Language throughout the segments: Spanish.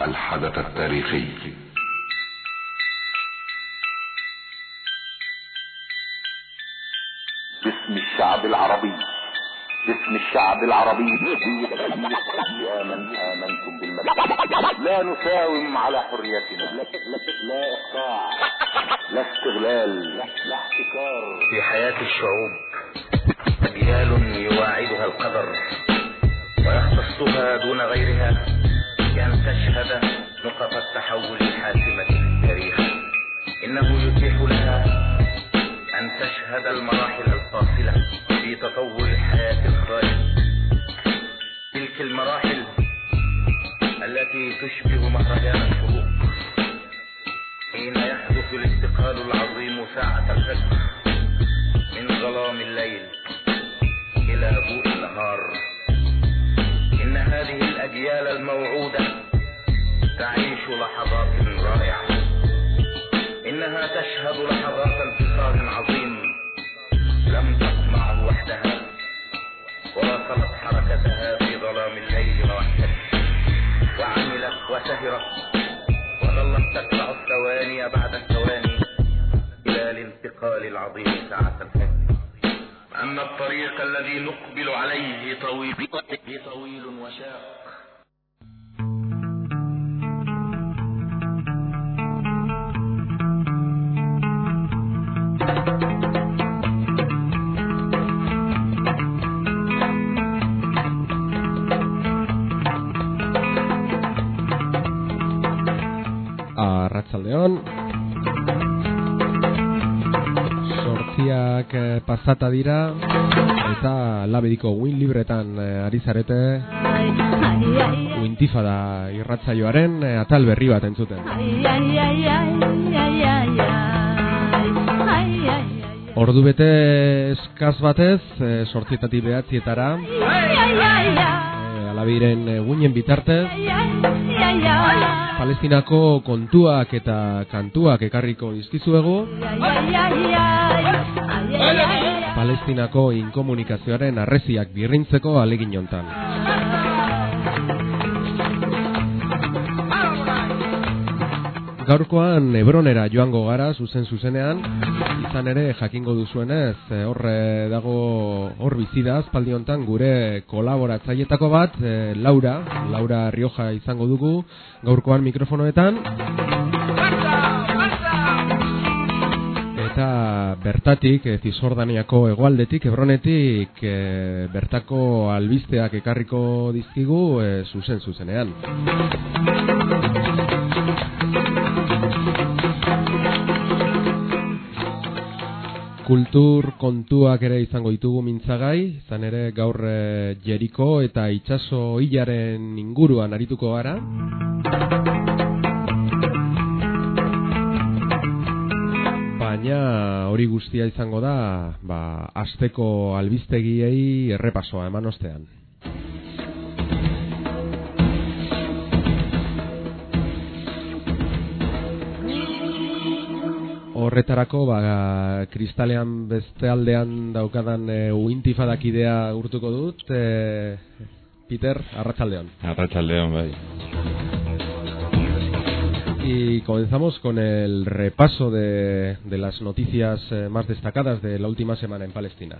الحدث التاريخي. باسم الشعب العربي. باسم الشعب العربي. يا من آمنتم بالمبادئ لا نساوم على حريتنا. لا, لا إقطاع. لا استغلال. لا احتكار. في حياة الشعوب أجيال يواعدها القدر ويختصها دون غيرها. بأن تشهد نقط التحول الحاسمة في التاريخ. إنه يتيح لها أن تشهد المراحل الفاصلة في تطور الحياة الخالد تلك المراحل التي تشبه مهرجان الشروق حين يحدث الانتقال العظيم ساعة الفجر من ظلام الليل إلى ضوء النهار. إن هذه الأجيال الموعودة تعيش لحظات رائعة. إنها تشهد لحظات انتصار عظيم لم تصنعه وحدها واصلت حركتها في ظلام الليل وحدها وعملت وسهرت وظلت تتبع الثواني بعد الثواني إلى الانتقال العظيم ساعة الفجر أما الطريق الذي نقبل عليه طويل طويل وشاق Arratsaldeon. Sortziak eh, pasata dira eta labediko win libretan eh, ari zarete Uintifada irratsaioaren eh, atal berri bat entzuten. Ordu bete eskaz batez, sortzietatik behatzietara, eh, alabiren guinen bitartez, Palestinako kontuak eta kantuak ekarriko dizkizuegu. Palestinako inkomunikazioaren arreziak birrintzeko alegin hontan. Gaurkoan Hebronera joango gara zuzen zuzenean, izan ere jakingo duzuenez, eh, hor eh, dago hor bizi da aspaldi hontan gure kolaboratzailetako bat, eh, Laura, Laura Rioja izango dugu gaurkoan mikrofonoetan. Eta bertatik, e, Zizordaniako hegoaldetik, Hebronetik, e, bertako albisteak ekarriko dizkigu e, zuzen zuzenean. Kultur kontuak ere izango ditugu mintzagai, izan ere gaur e, Jeriko eta itsaso hilaren inguruan arituko gara. Baina hori guztia izango da, ba, asteko albistegiei errepasoa eman ostean. Horretarako, ba, kristalean beste aldean daukadan e, uintifadakidea urtuko dut. E, Peter, arratsaldeon. Arratsaldeon, bai. Y comenzamos con el repaso de, de las noticias eh, más destacadas de la última semana en Palestina.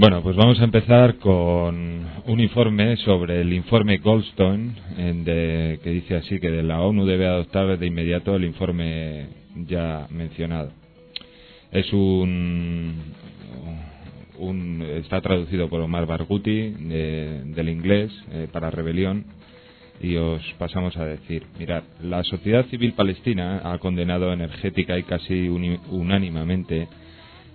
Bueno, pues vamos a empezar con un informe sobre el informe Goldstone, en de, que dice así que de la ONU debe adoptar de inmediato el informe ya mencionado. Es un, un está traducido por Omar Barghouti de- del inglés eh, para rebelión y os pasamos a decir, mirad, la sociedad civil palestina ha condenado energética y casi unánimemente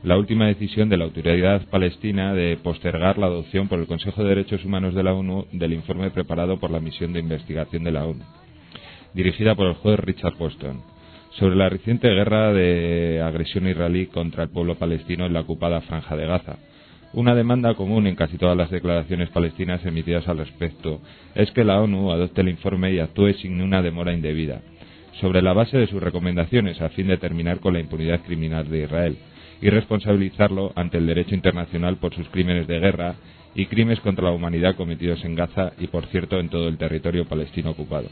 la última decisión de la autoridad palestina de postergar la adopción por el Consejo de Derechos Humanos de la ONU del informe preparado por la misión de investigación de la ONU, dirigida por el juez Richard Boston, sobre la reciente guerra de agresión israelí contra el pueblo palestino en la ocupada franja de Gaza. Una demanda común en casi todas las declaraciones palestinas emitidas al respecto es que la ONU adopte el informe y actúe sin una demora indebida, sobre la base de sus recomendaciones a fin de terminar con la impunidad criminal de Israel y responsabilizarlo ante el derecho internacional por sus crímenes de guerra y crímenes contra la humanidad cometidos en Gaza y, por cierto, en todo el territorio palestino ocupado.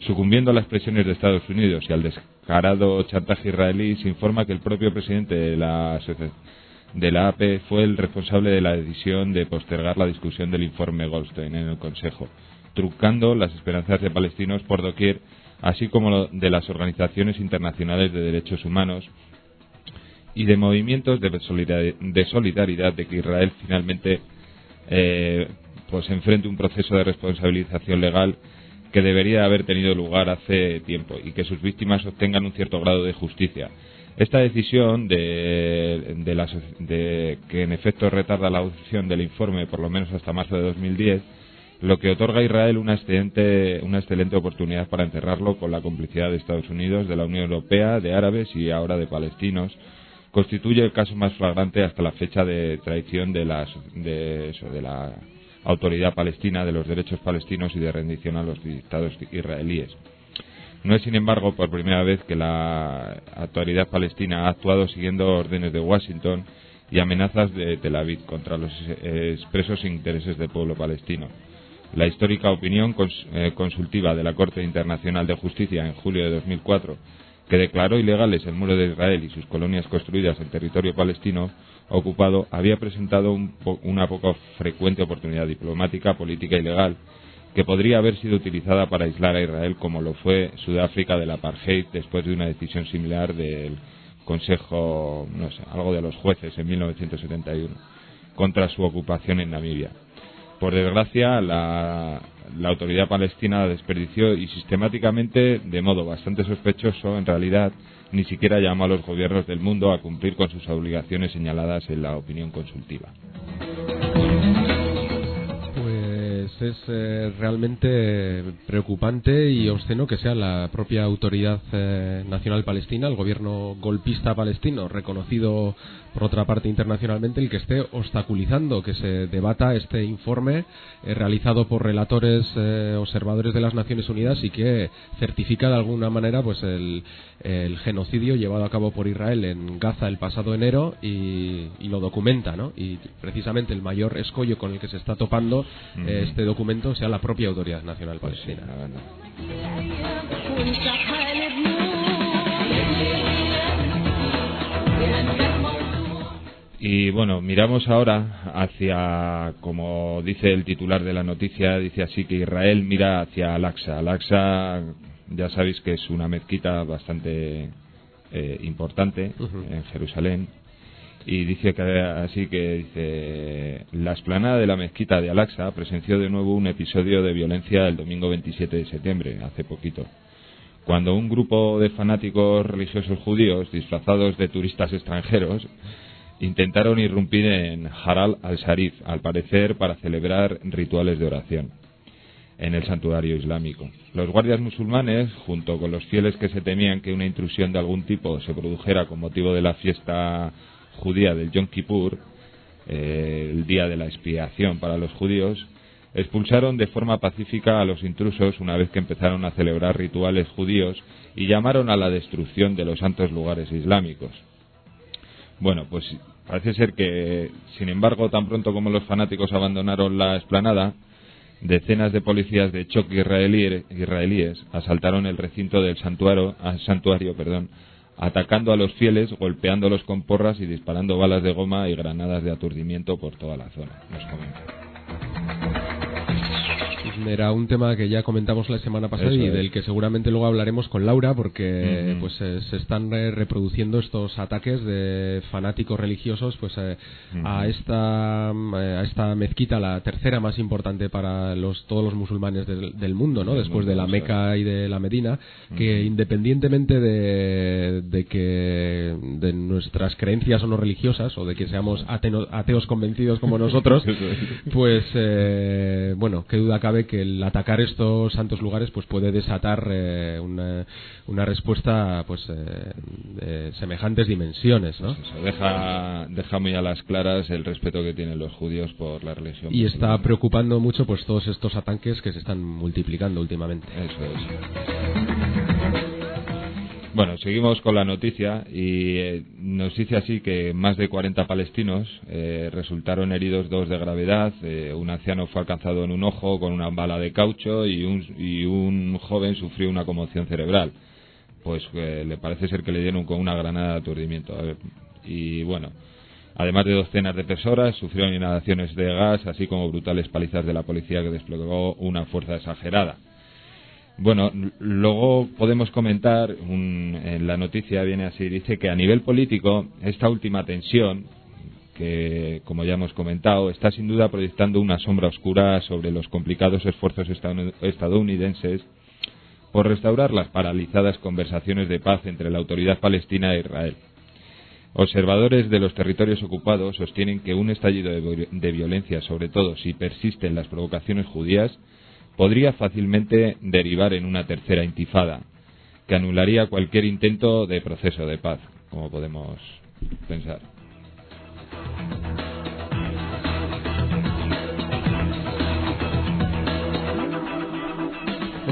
Sucumbiendo a las presiones de Estados Unidos y al descarado chantaje israelí, se informa que el propio presidente de la, de la AP fue el responsable de la decisión de postergar la discusión del informe Goldstein en el Consejo, trucando las esperanzas de palestinos por doquier, así como de las organizaciones internacionales de derechos humanos y de movimientos de solidaridad de que Israel finalmente eh, pues enfrente un proceso de responsabilización legal que debería haber tenido lugar hace tiempo y que sus víctimas obtengan un cierto grado de justicia. Esta decisión de, de, que en efecto retarda la audición del informe por lo menos hasta marzo de 2010, lo que otorga a Israel una excelente, una excelente oportunidad para enterrarlo con la complicidad de Estados Unidos, de la Unión Europea, de árabes y ahora de palestinos, constituye el caso más flagrante hasta la fecha de traición de, de la autoridad palestina, de los derechos palestinos y de rendición a los dictados israelíes. No es, sin embargo, por primera vez que la autoridad palestina ha actuado siguiendo órdenes de Washington y amenazas de Tel Aviv contra los expresos intereses del pueblo palestino. La histórica opinión eh, consultiva de la Corte Internacional de Justicia en julio de 2004 que declaró ilegales el muro de Israel y sus colonias construidas en territorio palestino ocupado, había presentado una poco frecuente oportunidad diplomática, política y legal que podría haber sido utilizada para aislar a Israel como lo fue Sudáfrica del apartheid después de una decisión similar del Consejo, no sé, algo de los jueces en 1971 contra su ocupación en Namibia. Por desgracia, la, la autoridad palestina desperdició y sistemáticamente, de modo bastante sospechoso, en realidad, ni siquiera llamó a los gobiernos del mundo a cumplir con sus obligaciones señaladas en la opinión consultiva es eh, realmente preocupante y obsceno que sea la propia autoridad eh, nacional palestina, el gobierno golpista palestino, reconocido por otra parte internacionalmente, el que esté obstaculizando que se debata este informe eh, realizado por relatores observadores de las Naciones Unidas y que certifica de alguna manera pues el, genocidio llevado a cabo por Israel en Gaza el pasado enero y, lo documenta, ¿no? Y precisamente el mayor escollo con el que se está topando este documento sea la propia Autoridad Nacional Palestina. Y bueno, miramos ahora hacia, como dice el titular de la noticia, dice así que Israel mira hacia Al-Aqsa. Al-Aqsa, ya sabéis que es una mezquita bastante eh, importante en Jerusalén y dice que así que dice la esplanada de la mezquita de Al-Aqsa presenció de nuevo un episodio de violencia el domingo 27 de septiembre, hace poquito, cuando un grupo de fanáticos religiosos judíos disfrazados de turistas extranjeros intentaron irrumpir en Haral al-Sharif, al parecer para celebrar rituales de oración en el santuario islámico. Los guardias musulmanes, junto con los fieles que se temían que una intrusión de algún tipo se produjera con motivo de la fiesta judía del Yom Kippur, eh, el día de la expiación para los judíos, expulsaron de forma pacífica a los intrusos una vez que empezaron a celebrar rituales judíos y llamaron a la destrucción de los santos lugares islámicos. Bueno, pues parece ser que, sin embargo, tan pronto como los fanáticos abandonaron la explanada, decenas de policías de choque israelíes asaltaron el recinto del santuario, santuario perdón, atacando a los fieles, golpeándolos con porras y disparando balas de goma y granadas de aturdimiento por toda la zona. Era un tema que ya comentamos la semana pasada y del que seguramente luego hablaremos con Laura porque pues eh, se están reproduciendo estos ataques de fanáticos religiosos pues eh, a esta eh, a esta mezquita la tercera más importante para los todos los musulmanes del, mundo no después de la Meca y de la Medina que independientemente de, de que de nuestras creencias o no religiosas o de que seamos ateos convencidos como nosotros pues bueno qué duda cabe que el atacar estos santos lugares pues puede desatar eh, una, una, respuesta pues eh, de semejantes dimensiones ¿no? Pues deja, deja muy a las claras el respeto que tienen los judíos por la religión y está preocupando mucho pues todos estos ataques que se están multiplicando últimamente. Eso es Bueno, seguimos con la noticia y eh, nos dice así que más de 40 palestinos eh, resultaron heridos, dos de gravedad. eh, un anciano fue alcanzado en un ojo con una bala de caucho y un, y un joven sufrió una conmoción cerebral. Pues eh, le parece ser que le dieron con una granada de aturdimiento. Y bueno, además de docenas de personas, sufrieron inhalaciones de gas, así como brutales palizas de la policía que desplegó una fuerza exagerada. Bueno, luego podemos comentar, un- en la noticia viene así, dice que a nivel político, esta última tensión, que como ya hemos comentado, está sin duda proyectando una sombra oscura sobre los complicados esfuerzos estadounidenses por restaurar las paralizadas conversaciones de paz entre la autoridad palestina e Israel. Observadores de los territorios ocupados sostienen que un estallido de violencia, sobre todo si persisten las provocaciones judías, podría fácilmente derivar en una tercera intifada, que anularía cualquier intento de proceso de paz, como podemos pensar.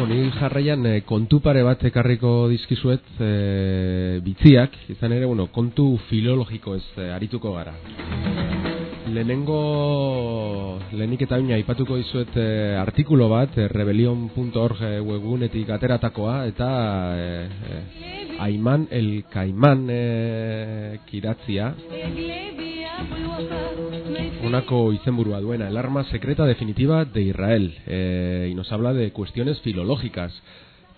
Ni jarraian eh, kontu pare bat ekarriko dizkizuet eh, bitziak, izan ere, bueno, kontu filologiko ez eh, arituko gara. Lehenengo, lehenik eta baina aipatuko dizuet eh, artikulo bat, eh, rebelion.org eh, webgunetik ateratakoa, eta eh, eh, Aiman el Kaiman eh, kiratzia, honako izenburua duena, el arma secreta definitiva de Israel, y nos habla de cuestiones filológicas.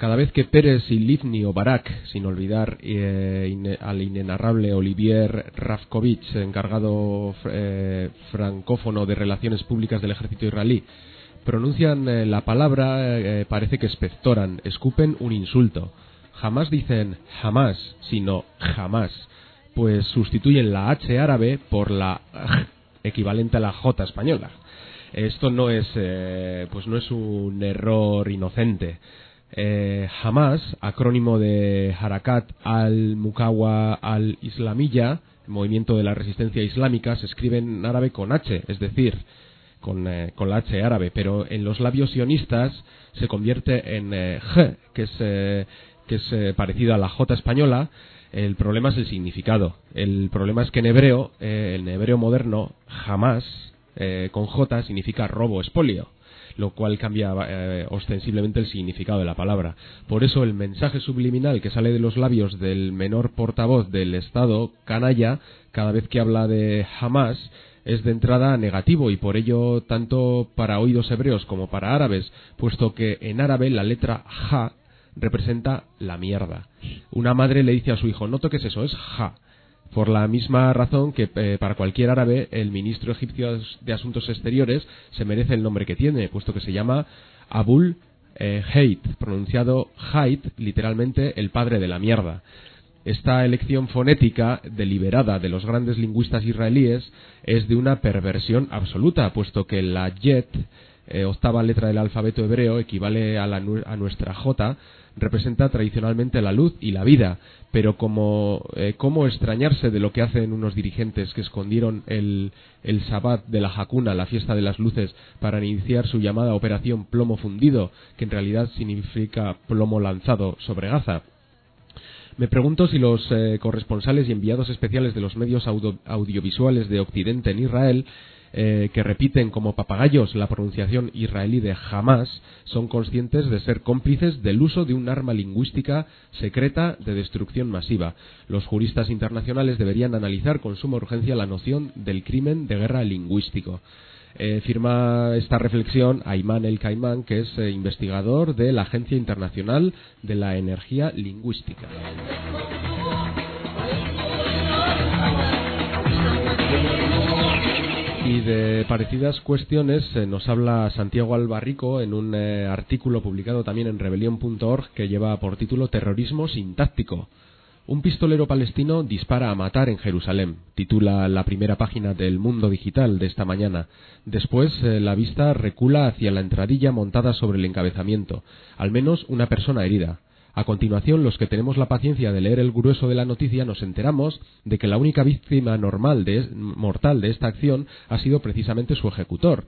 Cada vez que Pérez y Livni o Barak, sin olvidar eh, al inenarrable Olivier Rafkovich, encargado eh, francófono de relaciones públicas del ejército israelí, pronuncian eh, la palabra, parece que espectoran, escupen un insulto. Jamás dicen jamás, sino jamás, pues sustituyen la H árabe por la equivalente a la J española. Esto no es, pues no es un error inocente. Eh, Hamas, acrónimo de Harakat al-Mukawa al-Islamiyya, movimiento de la resistencia islámica, se escribe en árabe con H, es decir, con, eh, con la H árabe, pero en los labios sionistas se convierte en eh, G, que es, eh, que es eh, parecido a la J española. El problema es el significado. El problema es que en hebreo, eh, en hebreo moderno, jamás con J significa robo, espolio lo cual cambia eh, ostensiblemente el significado de la palabra. Por eso el mensaje subliminal que sale de los labios del menor portavoz del Estado, canalla, cada vez que habla de Hamas, es de entrada negativo y por ello tanto para oídos hebreos como para árabes, puesto que en árabe la letra ja representa la mierda. Una madre le dice a su hijo, no toques eso, es ja. Por la misma razón que eh, para cualquier árabe el ministro egipcio de Asuntos Exteriores se merece el nombre que tiene, puesto que se llama Abul eh, Heit, pronunciado Hait, literalmente el padre de la mierda. Esta elección fonética deliberada de los grandes lingüistas israelíes es de una perversión absoluta, puesto que la Yet, eh, octava letra del alfabeto hebreo, equivale a, la a nuestra J, representa tradicionalmente la luz y la vida, pero como eh, cómo extrañarse de lo que hacen unos dirigentes que escondieron el, el Sabbat de la Hakuna, la fiesta de las luces, para iniciar su llamada operación plomo fundido, que en realidad significa plomo lanzado sobre Gaza. Me pregunto si los eh, corresponsales y enviados especiales de los medios audio- audiovisuales de Occidente en Israel, eh, que repiten como papagayos la pronunciación israelí de Hamas, son conscientes de ser cómplices del uso de un arma lingüística secreta de destrucción masiva. Los juristas internacionales deberían analizar con suma urgencia la noción del crimen de guerra lingüístico. Eh, firma esta reflexión Ayman El Caimán, que es eh, investigador de la Agencia Internacional de la Energía Lingüística. De parecidas cuestiones eh, nos habla Santiago Albarrico en un eh, artículo publicado también en rebelión.org que lleva por título Terrorismo sintáctico. Un pistolero palestino dispara a matar en Jerusalén, titula la primera página del Mundo Digital de esta mañana. Después, eh, la vista recula hacia la entradilla montada sobre el encabezamiento. Al menos una persona herida. A continuación, los que tenemos la paciencia de leer el grueso de la noticia nos enteramos de que la única víctima normal de, mortal de esta acción ha sido precisamente su ejecutor.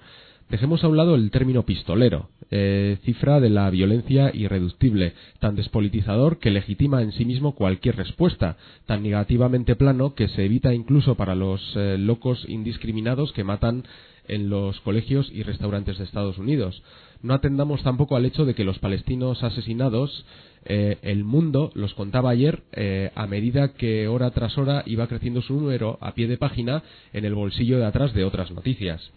Dejemos a un lado el término pistolero, eh, cifra de la violencia irreductible, tan despolitizador que legitima en sí mismo cualquier respuesta, tan negativamente plano que se evita incluso para los eh, locos indiscriminados que matan en los colegios y restaurantes de Estados Unidos. No atendamos tampoco al hecho de que los palestinos asesinados, eh, el mundo los contaba ayer eh, a medida que hora tras hora iba creciendo su número a pie de página en el bolsillo de atrás de otras noticias.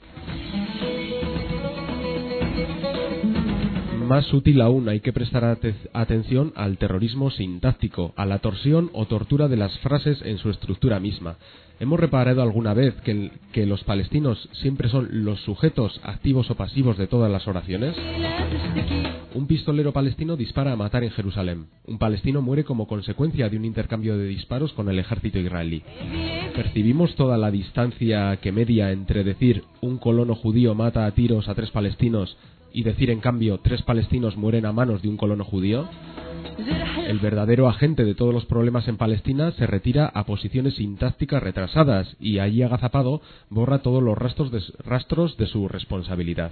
Más útil aún, hay que prestar atención al terrorismo sintáctico, a la torsión o tortura de las frases en su estructura misma. ¿Hemos reparado alguna vez que, los palestinos siempre son los sujetos activos o pasivos de todas las oraciones? Un pistolero palestino dispara a matar en Jerusalén. Un palestino muere como consecuencia de un intercambio de disparos con el ejército israelí. ¿Percibimos toda la distancia que media entre decir un colono judío mata a tiros a tres palestinos y decir en cambio tres palestinos mueren a manos de un colono judío? El verdadero agente de todos los problemas en Palestina se retira a posiciones sintácticas retrasadas y allí agazapado borra todos los rastros de, rastros de su responsabilidad.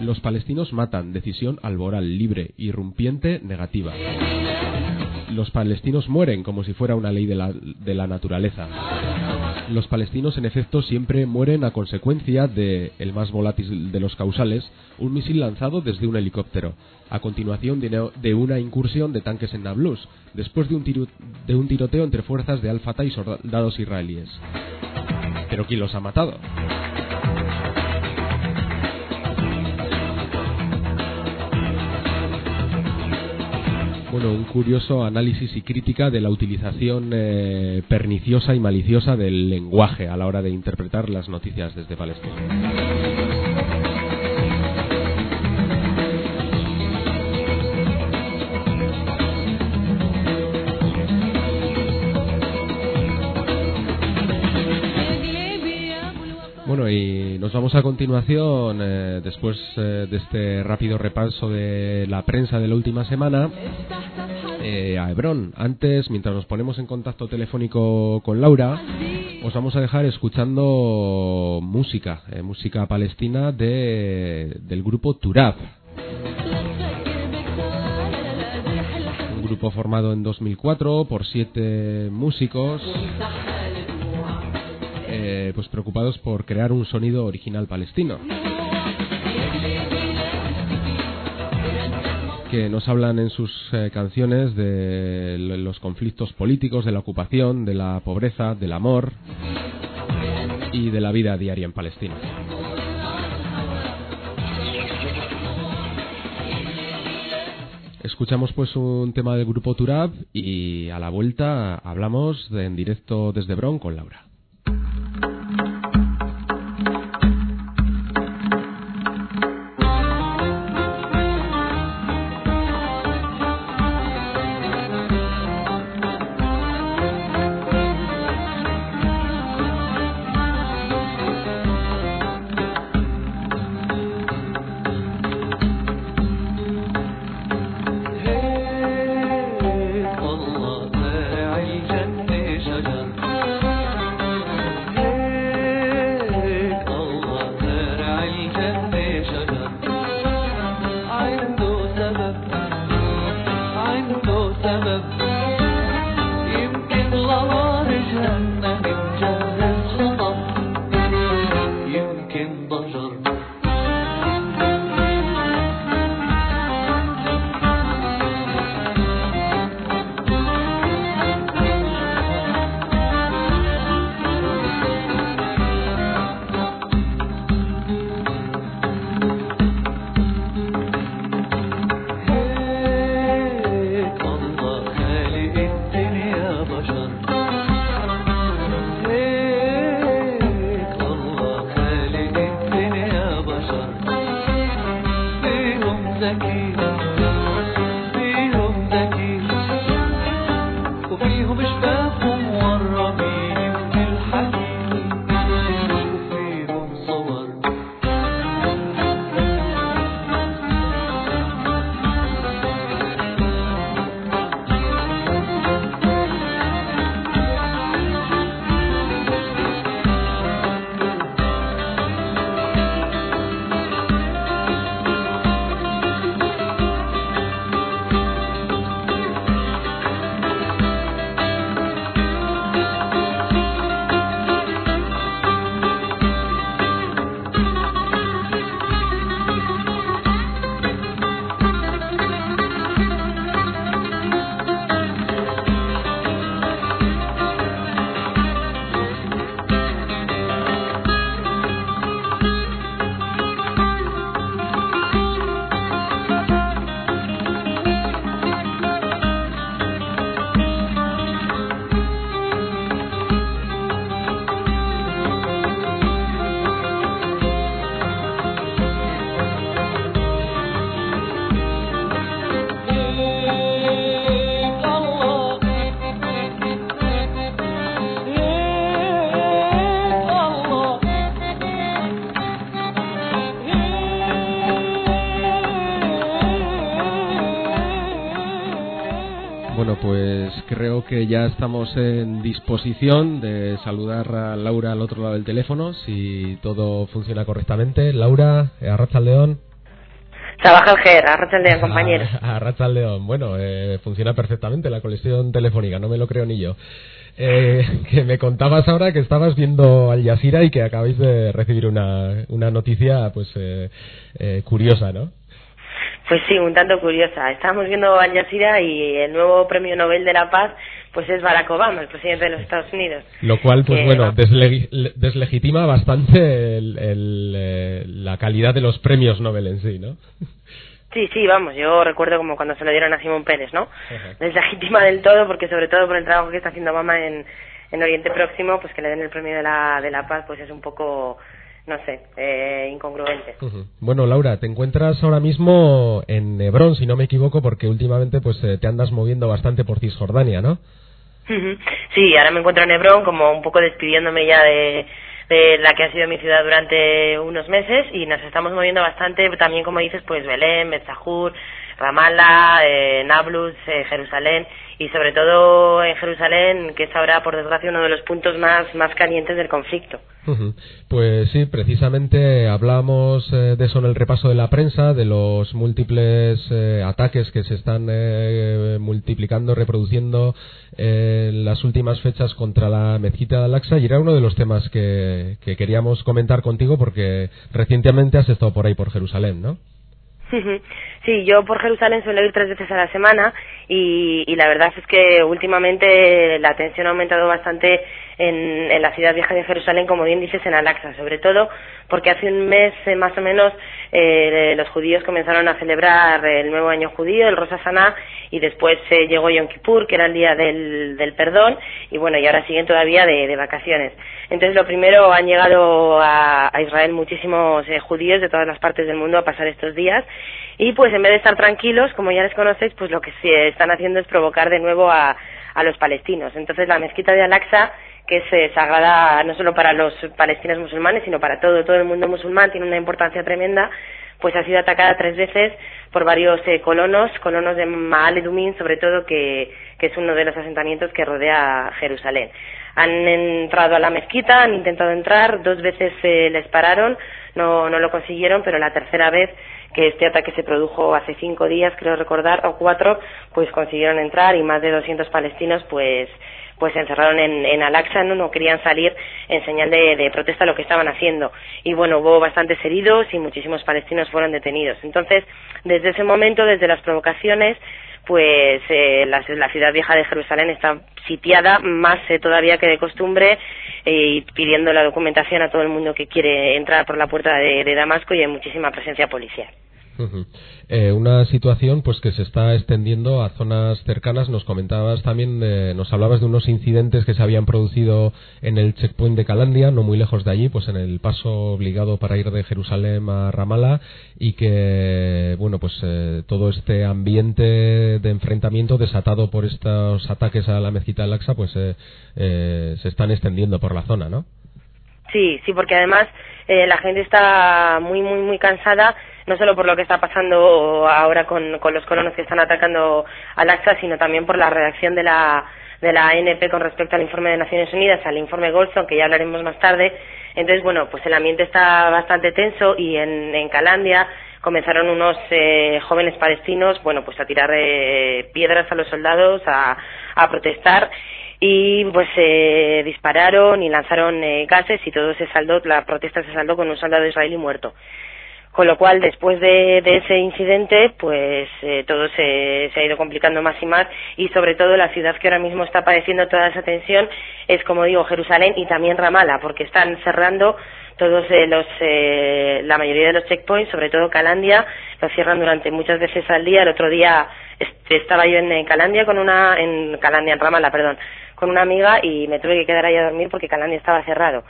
Los palestinos matan, decisión alboral, libre, irrumpiente, negativa. Los palestinos mueren como si fuera una ley de la, naturaleza. Los palestinos, en efecto, siempre mueren a consecuencia de, el más volátil de los causales, un misil lanzado desde un helicóptero, a continuación de, una incursión de tanques en Nablus, después de un, de un tiroteo entre fuerzas de Al-Fatah y soldados israelíes. ¿Pero quién los ha matado? Bueno, un curioso análisis y crítica de la utilización eh, perniciosa y maliciosa del lenguaje a la hora de interpretar las noticias desde Palestina. A continuación, eh, después eh, de este rápido repaso de la prensa de la última semana, eh, a Hebrón. Antes, mientras nos ponemos en contacto telefónico con Laura, os vamos a dejar escuchando música, música palestina de, del grupo Turab. Un grupo formado en 2004 por siete músicos eh, pues preocupados por crear un sonido original palestino. que nos hablan en sus eh, canciones de los conflictos políticos, de la ocupación, de la pobreza, del amor y de la vida diaria en Palestina. Escuchamos pues un tema del grupo Turab y a la vuelta hablamos en directo desde Bron con Laura. Ya estamos en disposición de saludar a Laura al otro lado del teléfono, si todo funciona correctamente. Laura, Arracha León. Trabaja el GER, Arracha León, compañero. Arracha León, bueno, eh, funciona perfectamente la colección telefónica, no me lo creo ni yo. Eh, que me contabas ahora que estabas viendo Al Jazeera y que acabáis de recibir una, una noticia pues eh, eh, curiosa, ¿no? Pues sí, un tanto curiosa. Estábamos viendo Al Jazeera y el nuevo premio Nobel de la Paz pues es Barack Obama, el presidente de los Estados Unidos. Lo cual, pues Que bueno, deslegitima bastante el- el, eh, la calidad de los premios Nobel en sí, ¿no? Sí, sí, vamos, yo recuerdo como cuando se lo dieron a Simón Pérez, ¿no? Ajá. Deslegitima del todo porque sobre todo por el trabajo que está haciendo Obama en, en Oriente Próximo, pues que le den el premio de la, de la paz pues es un poco, no sé, eh, incongruente. Bueno, Laura, te encuentras ahora mismo en Hebrón, si no me equivoco, porque últimamente pues eh, te andas moviendo bastante por Cisjordania, ¿no? Sí, ahora me encuentro en Hebrón como un poco despidiéndome ya de, de la que ha sido mi ciudad durante unos meses y nos estamos moviendo bastante, también como dices, pues Belén, Betzahur, Ramallah, eh, Nablus, eh, Jerusalén y sobre todo en Jerusalén, que es ahora por desgracia uno de los puntos más, más calientes del conflicto. Pues sí, precisamente hablamos eh, de eso en el repaso de la prensa, de los múltiples eh, ataques que se están eh, multiplicando, reproduciendo eh, en las últimas fechas contra la mezquita de Al-Aqsa y era uno de los temas que, que queríamos comentar contigo porque recientemente has estado por ahí, por Jerusalén, ¿no? Ujú. Sí, yo por Jerusalén suelo ir tres veces a la semana y, y la verdad es que últimamente la tensión ha aumentado bastante en, en la ciudad vieja de Jerusalén, como bien dices, en Al-Aqsa, sobre todo porque hace un mes eh, más o menos eh, los judíos comenzaron a celebrar el nuevo año judío, el Rosh Hashanah, y después eh, llegó Yom Kippur, que era el día del, del perdón, y bueno, y ahora siguen todavía de, de vacaciones. Entonces, lo primero, han llegado a, a Israel muchísimos eh, judíos de todas las partes del mundo a pasar estos días, y pues en vez de estar tranquilos, como ya les conocéis, pues lo que se están haciendo es provocar de nuevo a, a los palestinos. Entonces, la mezquita de Al-Aqsa que es eh, sagrada no solo para los palestinos musulmanes, sino para todo, todo el mundo musulmán, tiene una importancia tremenda, pues ha sido atacada tres veces por varios eh, colonos, colonos de Maal Edumín, sobre todo, que, que es uno de los asentamientos que rodea Jerusalén. Han entrado a la mezquita, han intentado entrar, dos veces eh, les pararon, no, no lo consiguieron, pero la tercera vez que este ataque se produjo hace cinco días, creo recordar, o cuatro, pues consiguieron entrar y más de 200 palestinos, pues pues se encerraron en, en Al-Aqsa, ¿no? no querían salir en señal de, de protesta lo que estaban haciendo. Y bueno, hubo bastantes heridos y muchísimos palestinos fueron detenidos. Entonces, desde ese momento, desde las provocaciones, pues eh, la, ciudad vieja de Jerusalén está sitiada más eh, todavía que de costumbre eh, y pidiendo la documentación a todo el mundo que quiere entrar por la puerta de, de Damasco y hay muchísima presencia policial. Eh, una situación pues que se está extendiendo a zonas cercanas. Nos comentabas también, eh, nos hablabas de unos incidentes que se habían producido en el checkpoint de Calandia, no muy lejos de allí, pues en el paso obligado para ir de Jerusalén a Ramallah y que bueno pues eh, todo este ambiente de enfrentamiento desatado por estos ataques a la mezquita del Aqsa pues eh, eh, se están extendiendo por la zona, ¿no? Sí, sí, porque además la gente está muy, muy, muy cansada, no solo por lo que está pasando ahora con, con los colonos que están atacando al AXA, sino también por la reacción de la, de la ANP con respecto al informe de Naciones Unidas, al informe Goldstone, que ya hablaremos más tarde. Entonces, bueno, pues el ambiente está bastante tenso y en, en Calandia comenzaron unos eh, jóvenes palestinos, bueno, pues a tirar eh, piedras a los soldados, a, a protestar y pues eh, dispararon y lanzaron eh, gases y todo se saldó, la protesta se saldó con un soldado israelí muerto. Con lo cual, después de, ese incidente, pues eh, todo se, se ha ido complicando más y más y sobre todo la ciudad que ahora mismo está padeciendo toda esa tensión es, como digo, Jerusalén y también Ramallah, porque están cerrando todos eh, los, eh, la mayoría de los checkpoints, sobre todo Calandia, lo cierran durante muchas veces al día. El otro día estaba yo en, Calandia con una, en Calandia, en Ramallah, perdón, con una amiga y me tuve que quedar ahí a dormir porque Calandia estaba cerrado.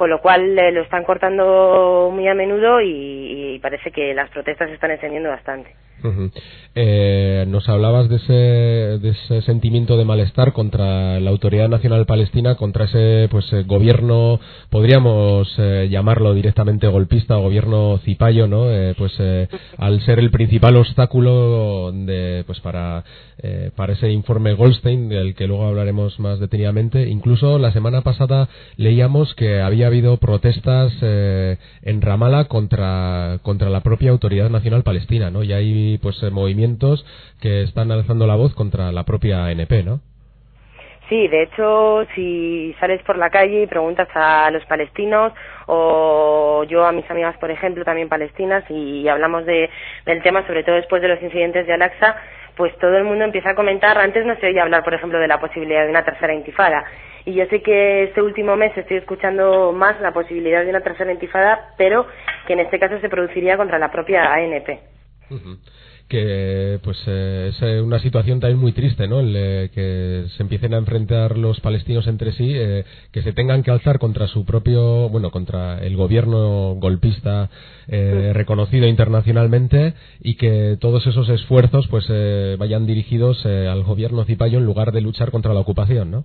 Con lo cual eh, lo están cortando muy a menudo y, y parece que las protestas se están extendiendo bastante. Ujú. Eh, nos hablabas de ese, de ese sentimiento de malestar contra la Autoridad Nacional Palestina, contra ese pues eh, gobierno, podríamos eh, llamarlo directamente golpista o gobierno cipayo, ¿no? Eh, pues al ser el principal obstáculo de, pues para, para ese informe Goldstein, del que luego hablaremos más detenidamente. Incluso la semana pasada leíamos que había habido protestas en Ramallah contra, contra la propia Autoridad Nacional Palestina, ¿no? Y hay pues eh, movimientos que están alzando la voz contra la propia ANP, ¿no? Sí, de hecho, si sales por la calle y preguntas a los palestinos o yo a mis amigas, por ejemplo, también palestinas y hablamos de, del tema, sobre todo después de los incidentes de Al-Aqsa, pues todo el mundo empieza a comentar, antes no se oía hablar, por ejemplo, de la posibilidad de una tercera intifada. Y yo sé que este último mes estoy escuchando más la posibilidad de una tercera intifada, pero que en este caso se produciría contra la propia ANP. Que pues eh, es eh, una situación también muy triste, ¿no? El, eh, que se empiecen a enfrentar los palestinos entre sí, eh, que se tengan que alzar contra su propio, bueno, contra el gobierno golpista eh, reconocido internacionalmente y que todos esos esfuerzos pues eh, vayan dirigidos al gobierno cipayo en lugar de luchar contra la ocupación, ¿no?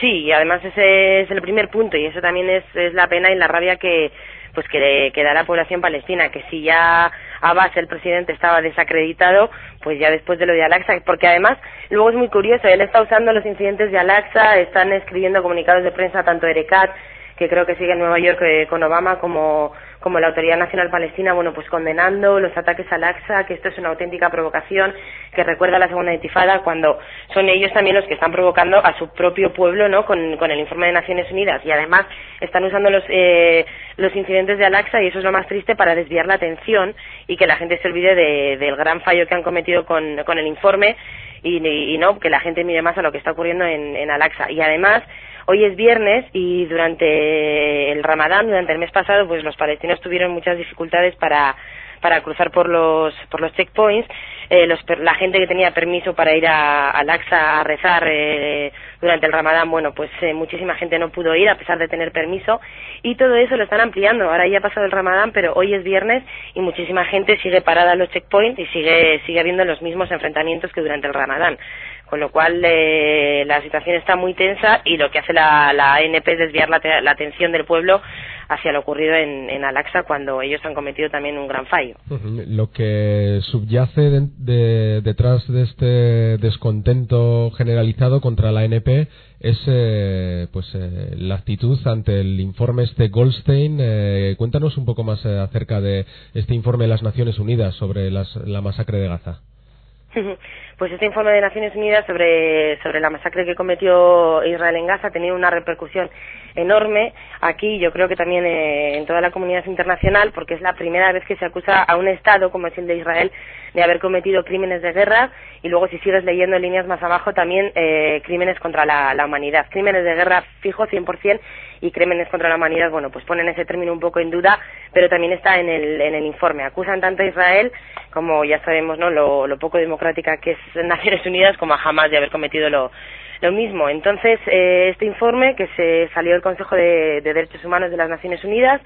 Sí, y además ese es el primer punto y eso también es, la pena y la rabia que pues que, da la población palestina, que si ya Abbas, el presidente, estaba desacreditado, pues ya después de lo de Al-Aqsa, porque además luego es muy curioso, él está usando los incidentes de Al-Aqsa, están escribiendo comunicados de prensa tanto Erekat, que creo que sigue en Nueva York eh, con Obama, como, como la Autoridad Nacional Palestina, bueno, pues condenando los ataques al Aqsa, que esto es una auténtica provocación, que recuerda a la Segunda Intifada, cuando son ellos también los que están provocando a su propio pueblo, ¿no?, con, con el informe de Naciones Unidas, y además están usando los, eh, los incidentes de Al-Aqsa, y eso es lo más triste, para desviar la atención y que la gente se olvide de, del gran fallo que han cometido con, con el informe, y, no, que la gente mire más a lo que está ocurriendo en, en Al-Aqsa. Y además, Hoy es viernes y durante el Ramadán, durante el mes pasado, pues los palestinos tuvieron muchas dificultades para para cruzar por los por los checkpoints. Eh, la gente que tenía permiso para ir a Al-Aqsa a rezar eh, durante el Ramadán bueno pues eh, muchísima gente no pudo ir a pesar de tener permiso. Y todo eso lo están ampliando. Ahora ya ha pasado el Ramadán pero hoy es viernes y muchísima gente sigue parada en los checkpoints y sigue sigue habiendo los mismos enfrentamientos que durante el Ramadán con lo cual eh, la situación está muy tensa y lo que hace la, la ANP es desviar la, la atención del pueblo hacia lo ocurrido en, en Al-Aqsa cuando ellos han cometido también un gran fallo. Lo que subyace de, de- detrás de este descontento generalizado contra la ANP es eh, pues eh, la actitud ante el informe este Goldstein. Eh, cuéntanos un poco más eh, acerca de este informe de las Naciones Unidas sobre las- la masacre de Gaza. Pues este informe de Naciones Unidas sobre, sobre la masacre que cometió Israel en Gaza ha tenido una repercusión enorme aquí, yo creo que también eh, en toda la comunidad internacional, porque es la primera vez que se acusa a un Estado como es el de Israel de haber cometido crímenes de guerra y luego si sigues leyendo en líneas más abajo también eh, crímenes contra la, la humanidad. Crímenes de guerra fijo 100% y crímenes contra la humanidad, bueno, pues ponen ese término un poco en duda, pero también está en el, en el informe. Acusan tanto a Israel como ya sabemos, ¿no? Lo, lo poco democrática que es Naciones Unidas como a Hamas de haber cometido lo, lo mismo. Entonces, eh, este informe que se salió del Consejo de, de Derechos Humanos de las Naciones Unidas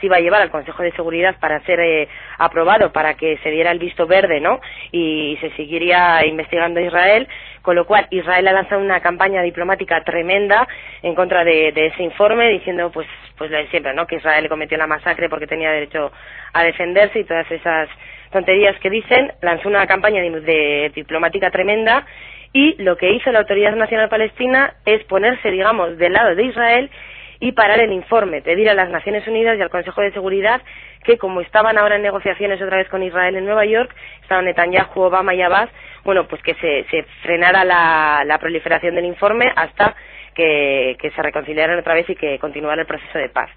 se iba a llevar al Consejo de Seguridad para ser eh, aprobado, para que se diera el visto verde, ¿no? Y se seguiría investigando a Israel, con lo cual Israel ha lanzado una campaña diplomática tremenda en contra de, de ese informe, diciendo, pues, pues lo de siempre, ¿no? Que Israel cometió la masacre porque tenía derecho a defenderse y todas esas tonterías que dicen. Lanzó una campaña de, diplomática tremenda y lo que hizo la Autoridad Nacional Palestina es ponerse, digamos, del lado de Israel y parar el informe, pedir a las Naciones Unidas y al Consejo de Seguridad que, como estaban ahora en negociaciones otra vez con Israel en Nueva York, estaban Netanyahu, Obama y Abbas, bueno, pues que se, se frenara la, la proliferación del informe hasta que, que se reconciliaran otra vez y que continuara el proceso de paz.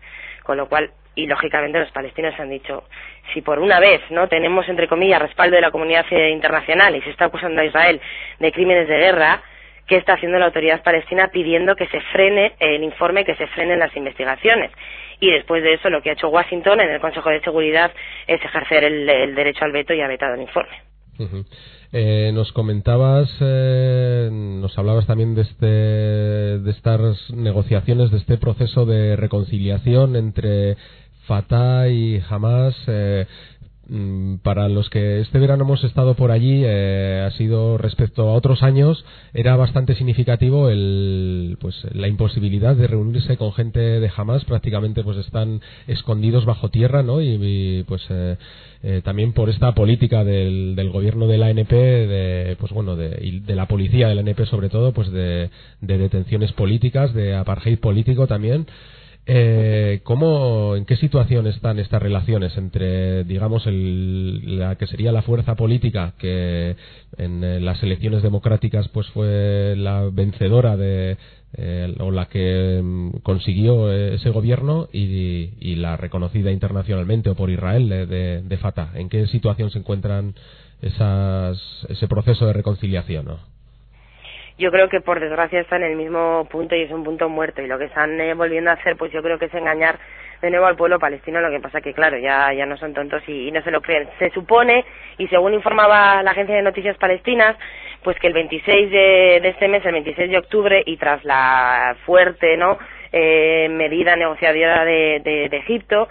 Con lo cual, y lógicamente los palestinos han dicho, si por una vez no tenemos, entre comillas, respaldo de la comunidad internacional y se está acusando a Israel de crímenes de guerra, ¿qué está haciendo la autoridad palestina pidiendo que se frene el informe, que se frenen las investigaciones? Y después de eso, lo que ha hecho Washington en el Consejo de Seguridad es ejercer el, derecho al veto y ha vetado el informe. Eh, nos comentabas, eh, nos hablabas también de, este, de estas negociaciones, de este proceso de reconciliación entre Fatah y Hamas. Eh, para los que este verano hemos estado por allí eh, ha sido respecto a otros años era bastante significativo el pues la imposibilidad de reunirse con gente de Hamas. Prácticamente pues están escondidos bajo tierra no y, pues eh, eh, también por esta política del, del, gobierno de la ANP de pues bueno de, y de la policía de la ANP sobre todo pues de, de detenciones políticas de apartheid político también eh, ¿cómo, ¿En qué situación están estas relaciones entre, digamos, el, la que sería la fuerza política que en eh, las elecciones democráticas pues fue la vencedora de eh, o la que mm, consiguió ese gobierno y, la reconocida internacionalmente o por Israel de Fatah? ¿En qué situación se encuentran esas, ese proceso de reconciliación? ¿no? Yo creo que por desgracia está en el mismo punto y es un punto muerto. Y lo que están eh, volviendo a hacer pues yo creo que es engañar de nuevo al pueblo palestino. Lo que pasa que claro ya ya no son tontos y, no se lo creen. Se supone y según informaba la agencia de noticias palestinas pues que el 26 de, de este mes el 26 de octubre y tras la fuerte no eh, medida negociadora de, de, de Egipto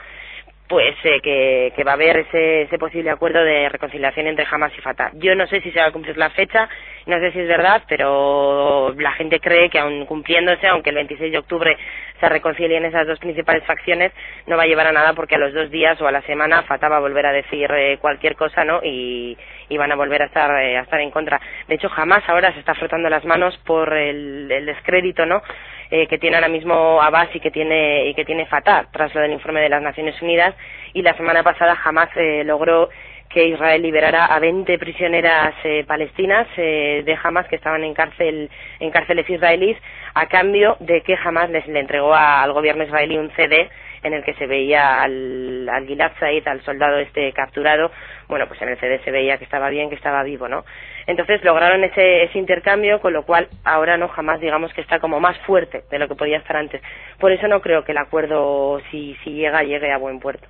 pues eh, que, que, va a haber ese, ese, posible acuerdo de reconciliación entre Hamas y Fatah. Yo no sé si se va a cumplir la fecha, no sé si es verdad, pero la gente cree que aun cumpliéndose, aunque el 26 de octubre se reconcilien esas dos principales facciones, no va a llevar a nada porque a los dos días o a la semana Fatah va a volver a decir eh, cualquier cosa, ¿no? Y, van a volver a estar, eh, a estar en contra. De hecho, Hamas ahora se está frotando las manos por el descrédito, ¿no? Eh, que tiene ahora mismo Abbas y que tiene, y que tiene Fatah tras lo del informe de las Naciones Unidas. Y la semana pasada jamás eh, logró que Israel liberara a 20 prisioneras eh, palestinas eh, de Hamas que estaban en cárcel en cárceles israelíes a cambio de que Hamas les le entregó al gobierno israelí un CD en el que se veía al, al Gilad Said, al soldado este capturado, bueno, pues en el CD se veía que estaba bien, que estaba vivo, ¿no? Entonces lograron ese, ese intercambio, con lo cual ahora no jamás digamos que está como más fuerte de lo que podía estar antes. Por eso no creo que el acuerdo, si, si llega, llegue a buen puerto.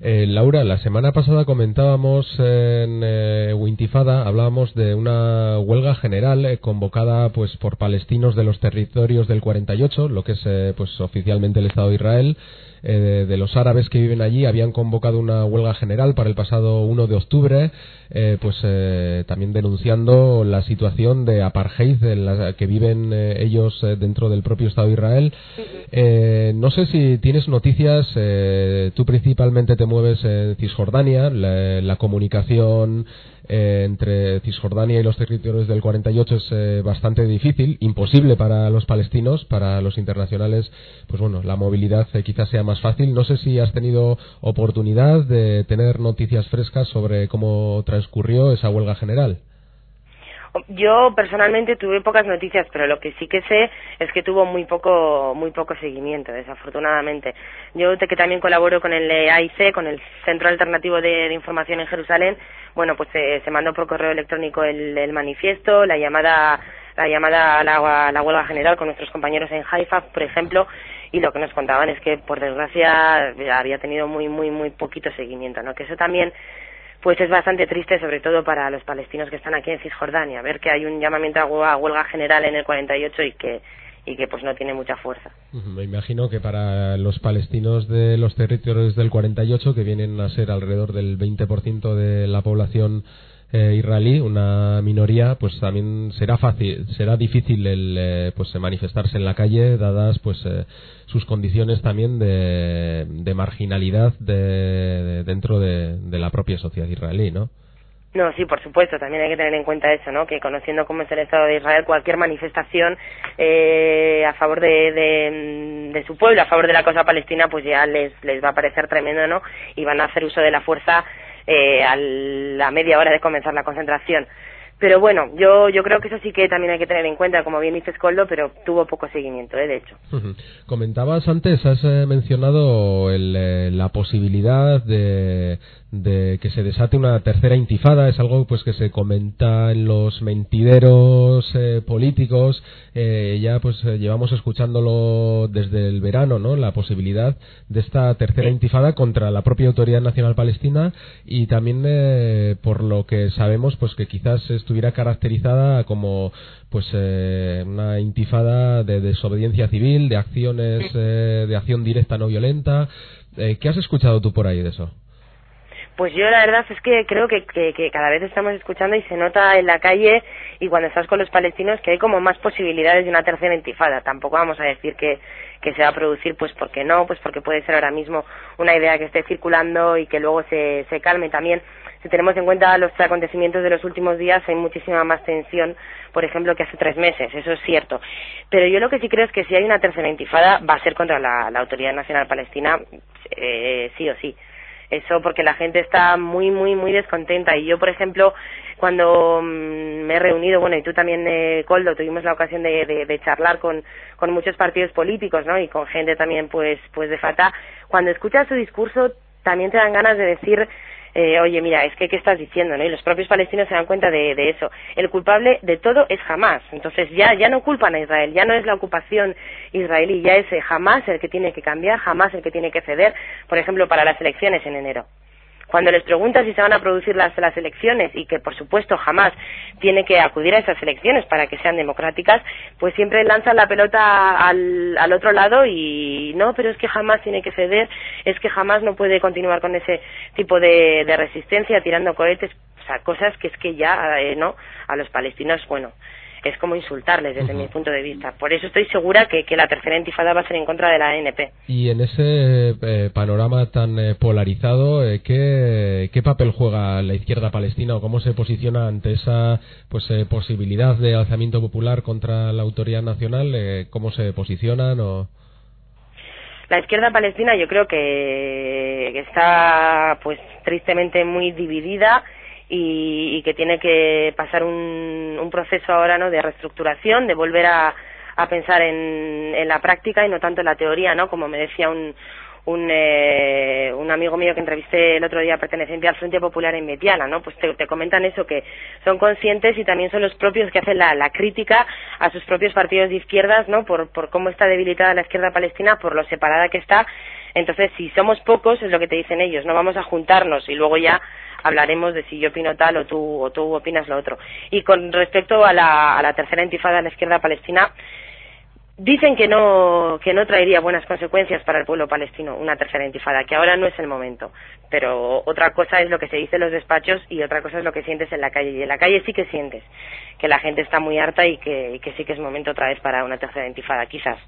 eh, Laura, la semana pasada comentábamos en eh, Wintifada, hablábamos de una huelga general eh, convocada pues por palestinos de los territorios del 48, lo que es eh, pues oficialmente el Estado de Israel, eh, de los árabes que viven allí habían convocado una huelga general para el pasado 1 de octubre, eh, pues eh, también denunciando la situación de apartheid en la que viven eh, ellos eh, dentro del propio Estado de Israel. Eh, no sé si tienes noticias, tú principalmente te mueves en Cisjordania, la, la comunicación eh, entre Cisjordania y los territorios del 48 es eh, bastante difícil, imposible para los palestinos, para los internacionales, pues bueno, la movilidad eh, quizás sea más fácil. No sé si has tenido oportunidad de tener noticias frescas sobre cómo transcurrió esa huelga general. Yo personalmente tuve pocas noticias, pero lo que sí que sé es que tuvo muy poco muy poco seguimiento, desafortunadamente. Yo que también colaboro con el AIC, con el Centro Alternativo de, Información en Jerusalén, bueno, pues eh, se mandó por correo electrónico el, el manifiesto, la llamada la llamada a la, a la, huelga general con nuestros compañeros en Haifa, por ejemplo, y lo que nos contaban es que, por desgracia, había tenido muy, muy, muy poquito seguimiento, ¿no? Que eso también pues es bastante triste, sobre todo para los palestinos que están aquí en Cisjordania, ver que hay un llamamiento a huelga general en el 48 y que y que pues no tiene mucha fuerza. Me imagino que para los palestinos de los territorios del 48, que vienen a ser alrededor del 20% de la población eh, israelí, una minoría, pues también será fácil, será difícil el eh, pues manifestarse en la calle, dadas pues eh, sus condiciones también de, de marginalidad de, de dentro de, la propia sociedad israelí, ¿no? No, sí, por supuesto, también hay que tener en cuenta eso, ¿no? Que conociendo cómo es el Estado de Israel, cualquier manifestación eh, a favor de, de, de, su pueblo, a favor de la causa palestina, pues ya les, les va a parecer tremendo, ¿no? Y van a hacer uso de la fuerza eh, a la media hora de comenzar la concentración. Pero bueno, yo, yo creo que eso sí que también hay que tener en cuenta, como bien dices Coldo, pero tuvo poco seguimiento, ¿eh? de hecho. Uh -huh. Comentabas antes, has eh, mencionado el, eh, la posibilidad de, de que se desate una tercera intifada, es algo pues que se comenta en los mentideros eh, políticos, eh, ya pues eh, llevamos escuchándolo desde el verano, ¿no? La posibilidad de esta tercera intifada contra la propia Autoridad Nacional Palestina y también eh, por lo que sabemos pues que quizás estuviera caracterizada como pues eh, una intifada de desobediencia civil, de acciones eh, de acción directa no violenta. Eh, ¿Qué has escuchado tú por ahí de eso? Pues yo la verdad es que creo que, que, cada vez estamos escuchando y se nota en la calle y cuando estás con los palestinos que hay como más posibilidades de una tercera intifada. Tampoco vamos a decir que, que se va a producir pues porque no, pues porque puede ser ahora mismo una idea que esté circulando y que luego se, se calme también. Si tenemos en cuenta los acontecimientos de los últimos días hay muchísima más tensión, por ejemplo, que hace tres meses, eso es cierto. Pero yo lo que sí creo es que si hay una tercera intifada va a ser contra la, la Autoridad Nacional Palestina, eh, sí o sí eso porque la gente está muy, muy, muy descontenta. Y yo, por ejemplo, cuando mm, me he reunido, bueno, y tú también, eh, Coldo, tuvimos la ocasión de, de, de, charlar con, con muchos partidos políticos, ¿no? Y con gente también, pues, pues de Fata. Cuando escuchas su discurso, también te dan ganas de decir eh, oye, mira, es que, ¿qué estás diciendo? ¿no? Y los propios palestinos se dan cuenta de, de, eso. El culpable de todo es Hamas. Entonces ya, ya no culpan a Israel, ya no es la ocupación israelí, ya es Hamas el que tiene que cambiar, Hamas el que tiene que ceder, por ejemplo, para las elecciones en enero cuando les preguntas si se van a producir las, elecciones y que por supuesto jamás tiene que acudir a esas elecciones para que sean democráticas, pues siempre lanzan la pelota al, al otro lado y no, pero es que jamás tiene que ceder, es que jamás no puede continuar con ese tipo de, de resistencia tirando cohetes, o sea, cosas que es que ya, eh, ¿no? A los palestinos, bueno, es como insultarles desde uh -huh. mi punto de vista. Por eso estoy segura que, que, la tercera intifada va a ser en contra de la ANP. Y en ese eh, panorama tan eh, polarizado, eh, ¿qué, ¿qué, papel juega la izquierda palestina o cómo se posiciona ante esa pues eh, posibilidad de alzamiento popular contra la autoridad nacional? ¿Cómo se posicionan? O... La izquierda palestina yo creo que, que está pues tristemente muy dividida y, y, que tiene que pasar un, un, proceso ahora no de reestructuración de volver a, pensar en, en, la práctica y no tanto en la teoría no como me decía un un, eh, un amigo mío que entrevisté el otro día perteneciente al Frente Popular en Mediana, ¿no? Pues te, te, comentan eso, que son conscientes y también son los propios que hacen la, la crítica a sus propios partidos de izquierdas, ¿no? Por, por cómo está debilitada la izquierda palestina, por lo separada que está. Entonces, si somos pocos, es lo que te dicen ellos, no vamos a juntarnos y luego ya hablaremos de si yo opino tal o tú, o tú opinas lo otro. Y con respecto a la, a la tercera intifada de la izquierda palestina, dicen que no, que no traería buenas consecuencias para el pueblo palestino una tercera intifada, que ahora no es el momento. Pero otra cosa es lo que se dice en los despachos y otra cosa es lo que sientes en la calle. Y en la calle sí que sientes que la gente está muy harta y que, sí que es momento otra vez para una tercera intifada, quizás.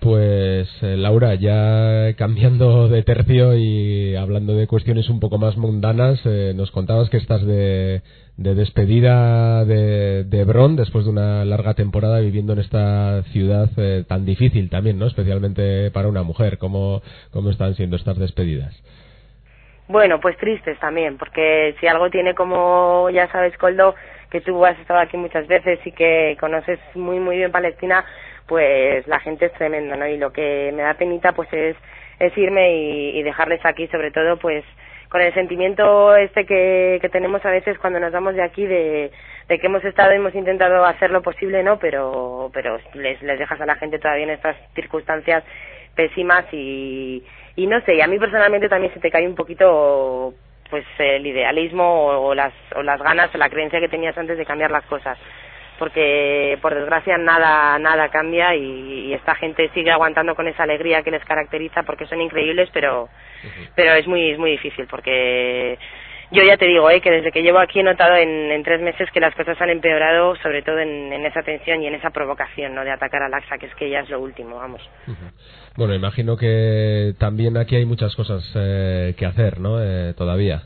Pues eh, Laura, ya cambiando de tercio y hablando de cuestiones un poco más mundanas, eh, nos contabas que estás de, de despedida de, de Bron después de una larga temporada viviendo en esta ciudad eh, tan difícil también, ¿no? Especialmente para una mujer. ¿Cómo, cómo están siendo estas despedidas? Bueno, pues tristes también, porque si algo tiene como, ya sabes, Coldo, que tú has estado aquí muchas veces y que conoces muy, muy bien Palestina, pues la gente es tremenda, ¿no? Y lo que me da penita pues es, irme y dejarles aquí, sobre todo pues con el sentimiento este que, que tenemos a veces cuando nos vamos de aquí de, que hemos estado hemos intentado hacer lo posible, ¿no? Pero, pero les, les dejas a la gente todavía en estas circunstancias pésimas y, y no sé, y a mí personalmente también se te cae un poquito pues el idealismo o las, o las ganas o la creencia que tenías antes de cambiar las cosas porque por desgracia nada nada cambia y, y, esta gente sigue aguantando con esa alegría que les caracteriza porque son increíbles pero uh -huh. pero es muy es muy difícil porque yo ya te digo eh, que desde que llevo aquí he notado en, en tres meses que las cosas han empeorado sobre todo en, en esa tensión y en esa provocación no de atacar al AXA que es que ya es lo último vamos uh -huh. bueno imagino que también aquí hay muchas cosas eh, que hacer no eh, todavía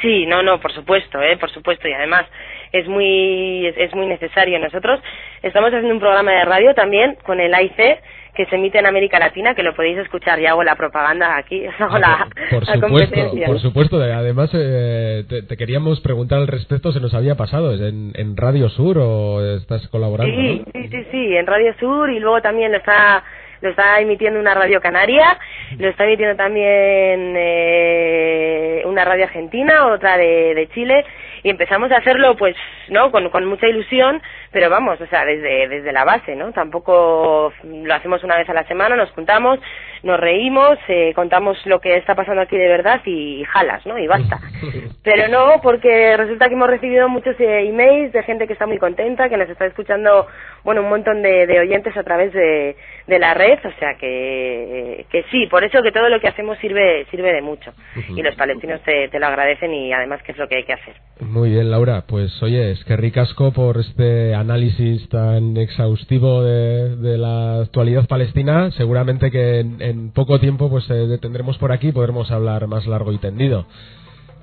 Sí, no, no, por supuesto, eh, por supuesto, y además es muy, es, es, muy necesario. Nosotros estamos haciendo un programa de radio también con el AIC que se emite en América Latina, que lo podéis escuchar, ya hago la propaganda aquí, hago la, por, la supuesto, por supuesto, además eh, te, te, queríamos preguntar al respecto, se nos había pasado, ¿es en, en Radio Sur o estás colaborando? Sí, ¿no? sí, sí, sí, en Radio Sur y luego también lo está lo está emitiendo una radio canaria, lo está emitiendo también eh, una radio argentina, otra de, de Chile, y empezamos a hacerlo pues no con, con mucha ilusión pero vamos, o sea, desde, desde la base, ¿no? Tampoco lo hacemos una vez a la semana, nos juntamos, nos reímos, eh, contamos lo que está pasando aquí de verdad y, jalas, ¿no? Y basta. Pero no, porque resulta que hemos recibido muchos eh, emails de gente que está muy contenta, que nos está escuchando, bueno, un montón de, de oyentes a través de, de la red, o sea que, que sí, por eso que todo lo que hacemos sirve, sirve de mucho. Y los palestinos te, te lo agradecen y además que es lo que hay que hacer. Muy bien, Laura. Pues oye, es que ricasco por este análisis tan exhaustivo de, de la actualidad palestina. Seguramente que en, poco tiempo pues eh, detendremos por aquí y podremos hablar más largo y tendido.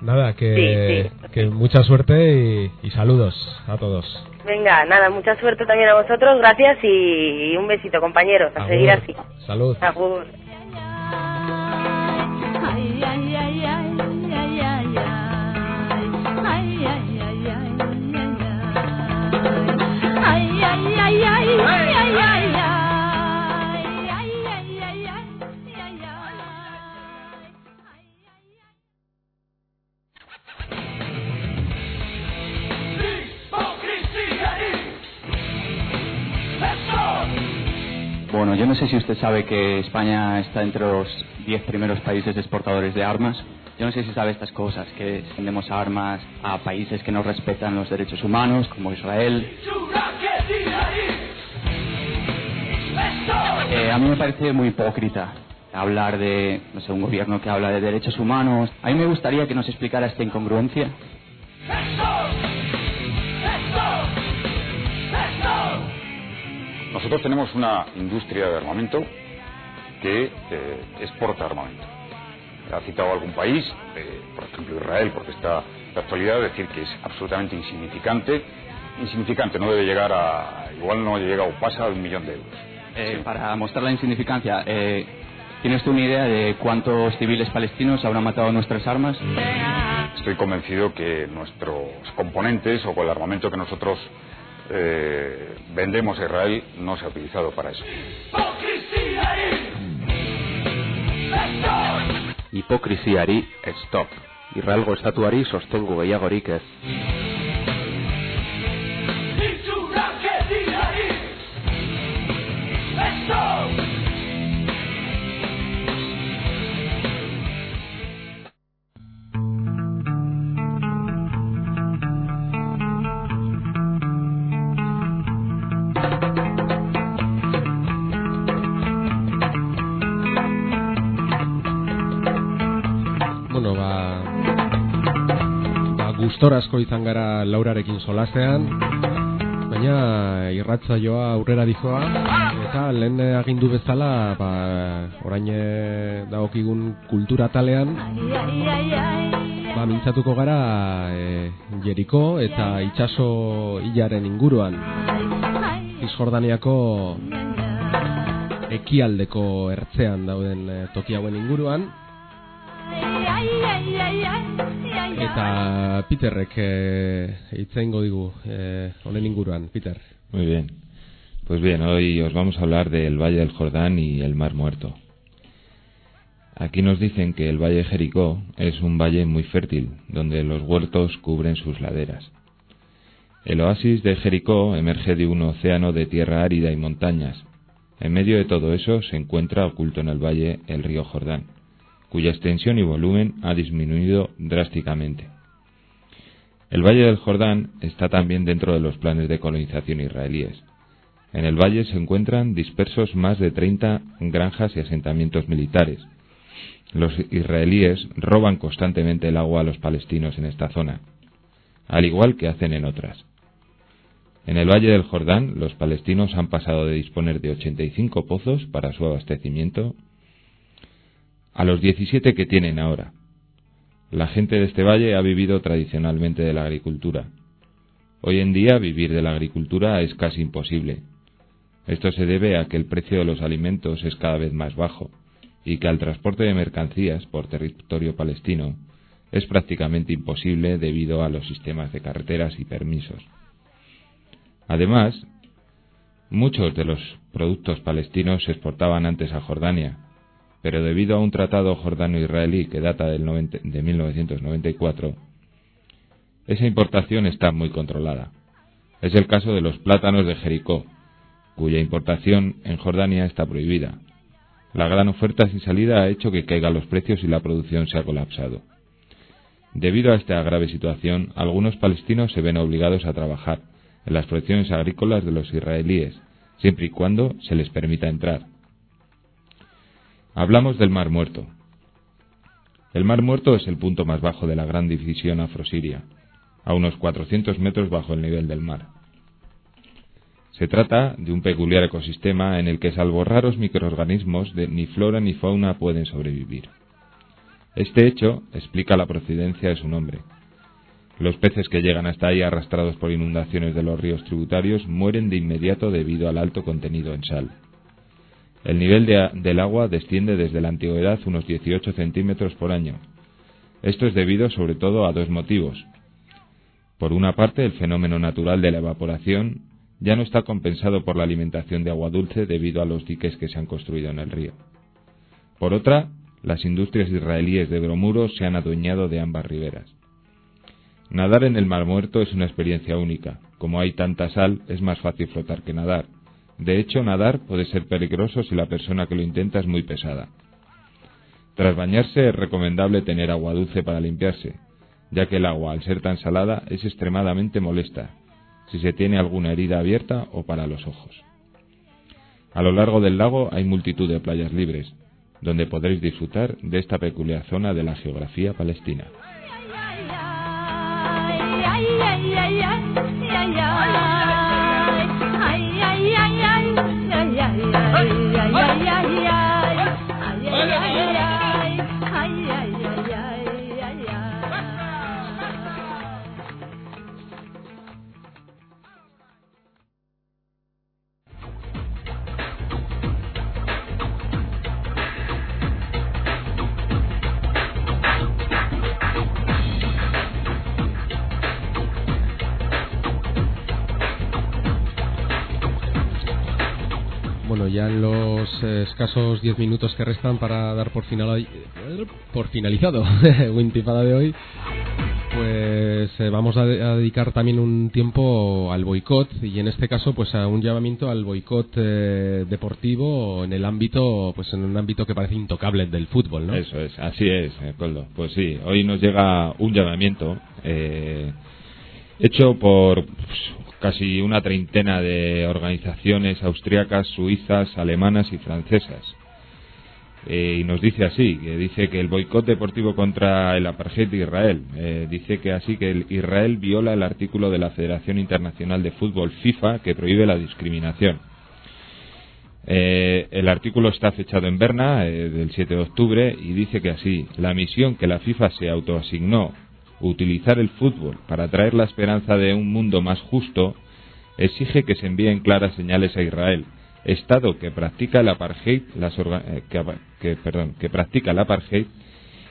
Nada, que, que mucha suerte y, saludos a todos. Venga, nada, mucha suerte también a vosotros, gracias y, un besito, compañeros, a seguir así. Salud. Bueno, yo no sé si usted sabe que España está entre los 10 primeros países exportadores de armas. Yo no sé si sabe estas cosas, que vendemos armas a países que no respetan los derechos humanos, como Israel. Eh, a mí me parece muy hipócrita hablar de, un gobierno que habla de derechos humanos. A mí me gustaría que nos explicara esta incongruencia. Nosotros tenemos una industria de armamento que eh, exporta armamento. Ha citado algún país, eh, por ejemplo Israel, porque está de actualidad, decir que es absolutamente insignificante. Insignificante, no debe llegar a, igual no llega o pasa de un millón de euros. Eh, para mostrar la insignificancia, ¿tiene usted una idea de cuántos civiles palestinos habrán matado nuestras armas? Estoy convencido que nuestros componentes o con el armamento que nosotros eh, vendemos a Israel no se ha utilizado para eso. Hipokrisiari stop. Israelgo estatuari sostengu gehiagorik ez. Gustorazko izan gara Laurarekin solasean. Baina irratza joa aurrera dijoa eta lehen agindu bezala ba, orain dagokigun kultura talean ba, mintzatuko gara e, Jeriko eta itxaso hilaren inguruan. Isjordaniako ekialdeko ertzean dauden e, toki hauen inguruan Eta Peterrek eh, digu eh, honen inguruan, Peter. Muy bien. Pues bien, hoy os vamos a hablar del Valle del Jordán y el Mar Muerto. Aquí nos dicen que el Valle de Jericó es un valle muy fértil, donde los huertos cubren sus laderas. El oasis de Jericó emerge de un océano de tierra árida y montañas. En medio de todo eso se encuentra oculto en el valle el río Jordán cuya extensión y volumen ha disminuido drásticamente. El Valle del Jordán está también dentro de los planes de colonización israelíes. En el valle se encuentran dispersos más de 30 granjas y asentamientos militares. Los israelíes roban constantemente el agua a los palestinos en esta zona, al igual que hacen en otras. En el Valle del Jordán, los palestinos han pasado de disponer de 85 pozos para su abastecimiento a los 17 que tienen ahora. La gente de este valle ha vivido tradicionalmente de la agricultura. Hoy en día vivir de la agricultura es casi imposible. Esto se debe a que el precio de los alimentos es cada vez más bajo y que al transporte de mercancías por territorio palestino es prácticamente imposible debido a los sistemas de carreteras y permisos. Además, muchos de los productos palestinos se exportaban antes a Jordania, pero debido a un tratado jordano-israelí que data del de 1994, esa importación está muy controlada. Es el caso de los plátanos de Jericó, cuya importación en Jordania está prohibida. La gran oferta sin salida ha hecho que caigan los precios y la producción se ha colapsado. Debido a esta grave situación, algunos palestinos se ven obligados a trabajar en las producciones agrícolas de los israelíes, siempre y cuando se les permita entrar. Hablamos del Mar Muerto. El Mar Muerto es el punto más bajo de la gran división afrosiria, a unos 400 metros bajo el nivel del mar. Se trata de un peculiar ecosistema en el que salvo raros microorganismos de ni flora ni fauna pueden sobrevivir. Este hecho explica la procedencia de su nombre. Los peces que llegan hasta ahí arrastrados por inundaciones de los ríos tributarios mueren de inmediato debido al alto contenido en sal. El nivel del agua desciende desde la antigüedad unos 18 centímetros por año. Esto es debido sobre todo a dos motivos. Por una parte, el fenómeno natural de la evaporación ya no está compensado por la alimentación de agua dulce debido a los diques que se han construido en el río. Por otra, las industrias israelíes de bromuros se han adueñado de ambas riberas. Nadar en el Mar Muerto es una experiencia única. Como hay tanta sal, es más fácil flotar que nadar. De hecho, nadar puede ser peligroso si la persona que lo intenta es muy pesada. Tras bañarse es recomendable tener agua dulce para limpiarse, ya que el agua, al ser tan salada, es extremadamente molesta, si se tiene alguna herida abierta o para los ojos. A lo largo del lago hay multitud de playas libres, donde podréis disfrutar de esta peculiar zona de la geografía palestina. 哎呀呀呀 ya en los eh, escasos 10 minutos que restan para dar por, final, por finalizado Wintifada de hoy, pues eh, vamos a, dedicar también un tiempo al boicot y en este caso pues a un llamamiento al boicot eh, deportivo en el ámbito pues en un ámbito que parece intocable del fútbol, ¿no? Eso es, así es, Coldo. Pues sí, hoy nos llega un llamamiento hecho por pues, casi una treintena de organizaciones austriacas, suizas, alemanas y francesas. Eh, y nos dice así, que dice que el boicot deportivo contra el apartheid de Israel, eh, dice que así que el Israel viola el artículo de la Federación Internacional de Fútbol FIFA que prohíbe la discriminación. Eh, el artículo está fechado en Berna del 7 de octubre y dice que así, la misión que la FIFA se autoasignó utilizar el fútbol para traer la esperanza de un mundo más justo, exige que se envíen claras señales a Israel, Estado que practica el apartheid, apartheid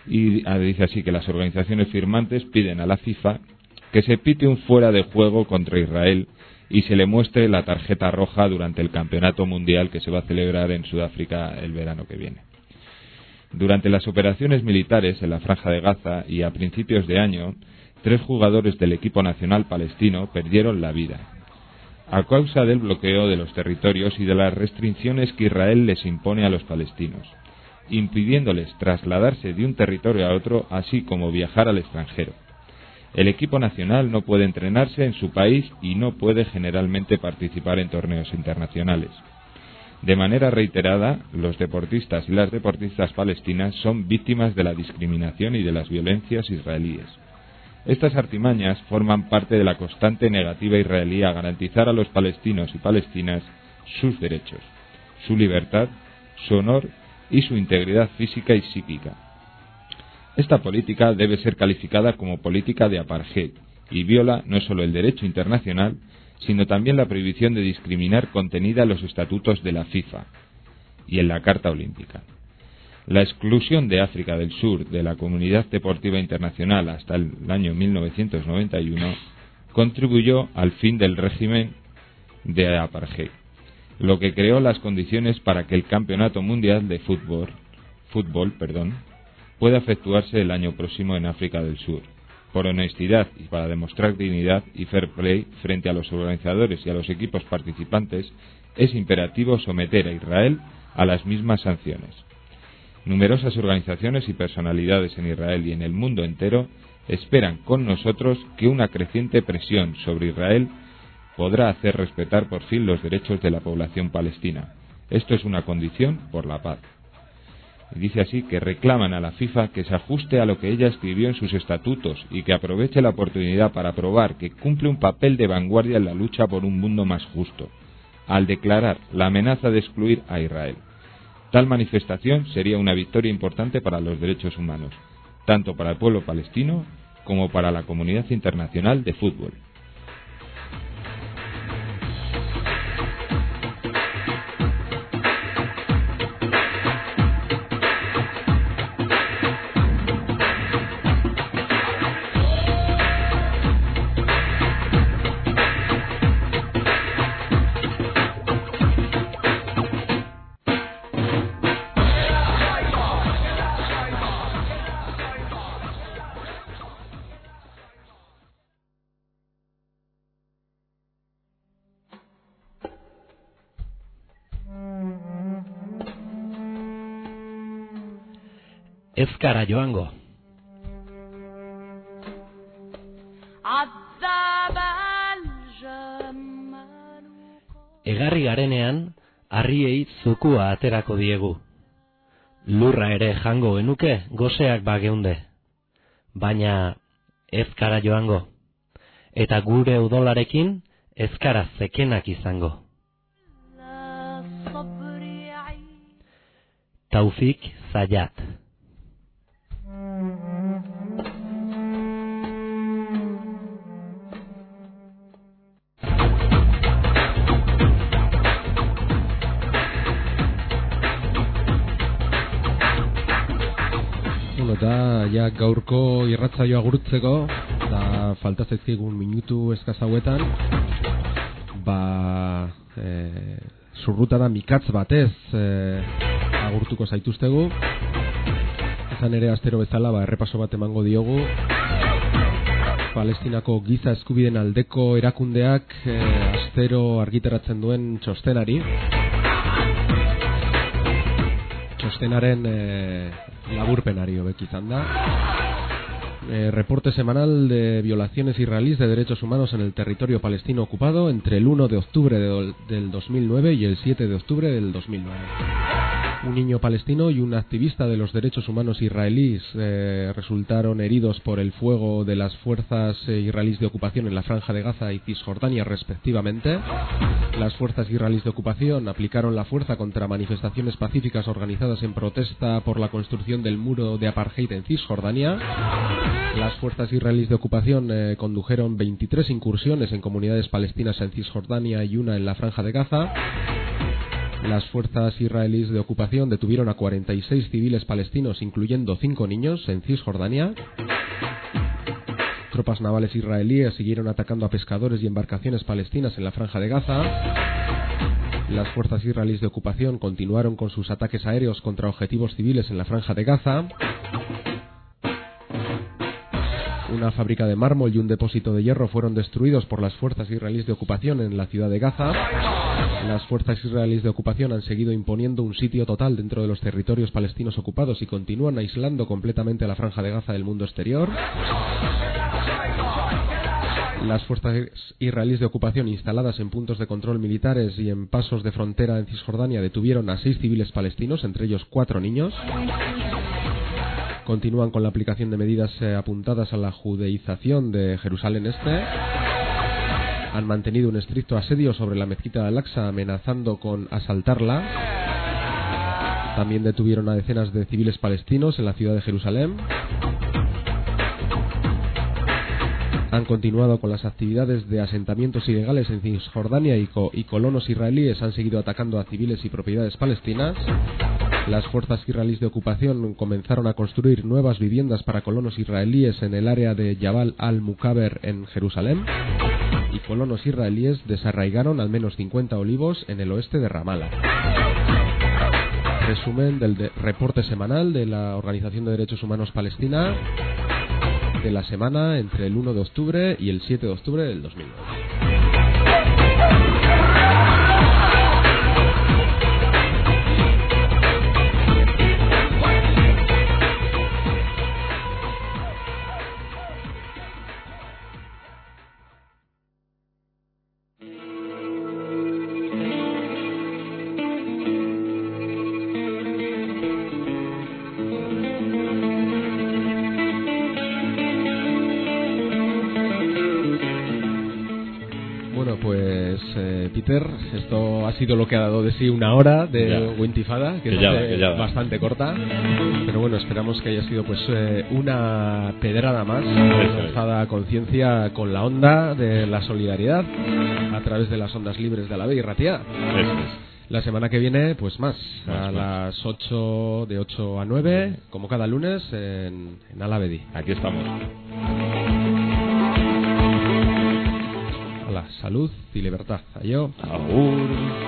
y ah, dice así que las organizaciones firmantes piden a la FIFA que se pite un fuera de juego contra Israel y se le muestre la tarjeta roja durante el campeonato mundial que se va a celebrar en Sudáfrica el verano que viene. Durante las operaciones militares en la Franja de Gaza y a principios de año, tres jugadores del equipo nacional palestino perdieron la vida, a causa del bloqueo de los territorios y de las restricciones que Israel les impone a los palestinos, impidiéndoles trasladarse de un territorio a otro, así como viajar al extranjero. El equipo nacional no puede entrenarse en su país y no puede generalmente participar en torneos internacionales. De manera reiterada, los deportistas y las deportistas palestinas son víctimas de la discriminación y de las violencias israelíes. Estas artimañas forman parte de la constante negativa israelí a garantizar a los palestinos y palestinas sus derechos, su libertad, su honor y su integridad física y psíquica. Esta política debe ser calificada como política de apartheid y viola no solo el derecho internacional, sino también la prohibición de discriminar contenida en los estatutos de la FIFA y en la Carta Olímpica. La exclusión de África del Sur de la Comunidad Deportiva Internacional hasta el año 1991 contribuyó al fin del régimen de apartheid, lo que creó las condiciones para que el Campeonato Mundial de Fútbol, pueda efectuarse el año próximo en África del Sur, por honestidad y para demostrar dignidad y fair play frente a los organizadores y a los equipos participantes, es imperativo someter a Israel a las mismas sanciones. Numerosas organizaciones y personalidades en Israel y en el mundo entero esperan con nosotros que una creciente presión sobre Israel podrá hacer respetar por fin los derechos de la población palestina. Esto es una condición por la paz. Dice así que reclaman a la FIFA que se ajuste a lo que ella escribió en sus estatutos y que aproveche la oportunidad para probar que cumple un papel de vanguardia en la lucha por un mundo más justo, al declarar la amenaza de excluir a Israel. Tal manifestación sería una victoria importante para los derechos humanos, tanto para el pueblo palestino como para la comunidad internacional de fútbol. Ez gara joango. Egarri garenean, harriei zukua aterako diegu. Lurra ere jango genuke goseak bageunde. Baina ez gara joango. Eta gure udolarekin ez gara zekenak izango. Taufik Zayat gaurko irratzaioa gurutzeko eta falta zaizkigun minutu eskaz hauetan ba e, zurrutara mikatz batez e, agurtuko zaituztegu. Izan ere astero bezala ba, errepaso bat emango diogu. Palestinako giza eskubiden aldeko erakundeak e, astero argitaratzen duen txostenari. Txostenaren e, laburpenari hobek. Eh, reporte semanal de violaciones israelíes de derechos humanos en el territorio palestino ocupado entre el 1 de octubre de, del 2009 y el 7 de octubre del 2009 un niño palestino y un activista de los derechos humanos israelíes eh, resultaron heridos por el fuego de las fuerzas eh, israelíes de ocupación en la franja de Gaza y Cisjordania respectivamente. Las fuerzas israelíes de ocupación aplicaron la fuerza contra manifestaciones pacíficas organizadas en protesta por la construcción del muro de apartheid en Cisjordania. Las fuerzas israelíes de ocupación eh, condujeron 23 incursiones en comunidades palestinas en Cisjordania y una en la franja de Gaza. Las fuerzas israelíes de ocupación detuvieron a 46 civiles palestinos, incluyendo 5 niños, en Cisjordania. Tropas navales israelíes siguieron atacando a pescadores y embarcaciones palestinas en la franja de Gaza. Las fuerzas israelíes de ocupación continuaron con sus ataques aéreos contra objetivos civiles en la franja de Gaza. Una fábrica de mármol y un depósito de hierro fueron destruidos por las fuerzas israelíes de ocupación en la ciudad de Gaza. Las fuerzas israelíes de ocupación han seguido imponiendo un sitio total dentro de los territorios palestinos ocupados y continúan aislando completamente a la franja de Gaza del mundo exterior. Las fuerzas israelíes de ocupación instaladas en puntos de control militares y en pasos de frontera en Cisjordania detuvieron a seis civiles palestinos, entre ellos cuatro niños continúan con la aplicación de medidas eh, apuntadas a la judeización de Jerusalén Este. Han mantenido un estricto asedio sobre la mezquita de Al-Aqsa, amenazando con asaltarla. También detuvieron a decenas de civiles palestinos en la ciudad de Jerusalén. han continuado con las actividades de asentamientos ilegales en Cisjordania y, y colonos israelíes han seguido atacando a civiles y propiedades palestinas. Las fuerzas israelíes de ocupación comenzaron a construir nuevas viviendas para colonos israelíes en el área de Jabal al-Mukaber en Jerusalén. Y colonos israelíes desarraigaron al menos 50 olivos en el oeste de Ramallah. Resumen del reporte semanal de la Organización de Derechos Humanos Palestina de la semana entre el 1 de octubre y el 7 de octubre del 2009. Sido lo que ha dado de sí una hora de Ya. Wintifada, que, Que es ya que ya bastante corta, pero bueno, esperamos que haya sido pues eh, una pedrada más lanzada a conciencia con la onda de la solidaridad a través de las ondas libres de la y Ratia. La semana que viene, pues más, Más, a más. las 8 de 8 a 9, como cada lunes en, en Alavedi. Aquí estamos. Hola, salud y libertad. Adiós. Agur.